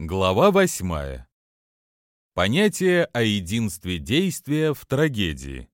Глава восьмая. Понятие о единстве действия в трагедии.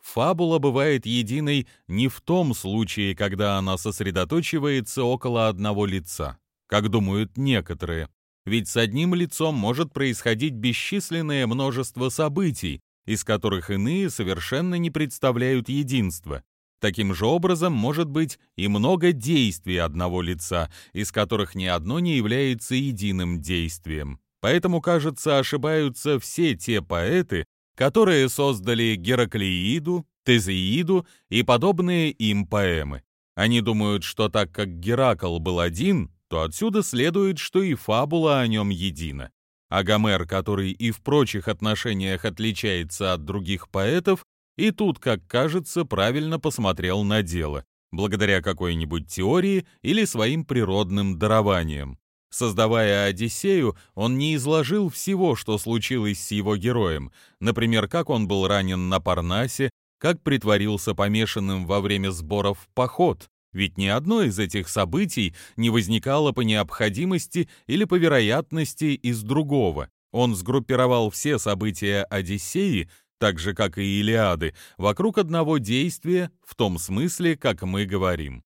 Фабула бывает единой не в том случае, когда она сосредоточивается около одного лица, как думают некоторые, ведь с одним лицом может происходить бесчисленное множество событий, из которых иные совершенно не представляют единства, Таким же образом может быть и много действий одного лица, из которых ни одно не является единым действием. Поэтому, кажется, ошибаются все те поэты, которые создали Гераклеиду, Тезеиду и подобные им поэмы. Они думают, что так как Геракл был один, то отсюда следует, что и фабула о нем едина. А Гомер, который и в прочих отношениях отличается от других поэтов, и тут, как кажется, правильно посмотрел на дело, благодаря какой-нибудь теории или своим природным дарованиям. Создавая Одиссею, он не изложил всего, что случилось с его героем, например, как он был ранен на Парнасе, как притворился помешанным во время сборов в поход, ведь ни одно из этих событий не возникало по необходимости или по вероятности из другого. Он сгруппировал все события Одиссеи так же, как и Илиады, вокруг одного действия в том смысле, как мы говорим.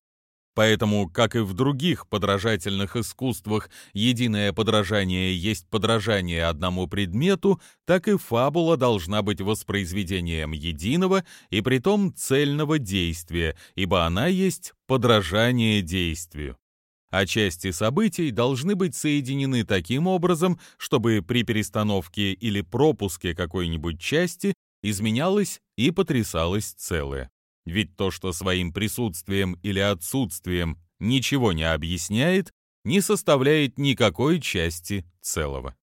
Поэтому, как и в других подражательных искусствах, единое подражание есть подражание одному предмету, так и фабула должна быть воспроизведением единого и притом цельного действия, ибо она есть подражание действию а части событий должны быть соединены таким образом, чтобы при перестановке или пропуске какой-нибудь части изменялось и потрясалось целое. Ведь то, что своим присутствием или отсутствием ничего не объясняет, не составляет никакой части целого.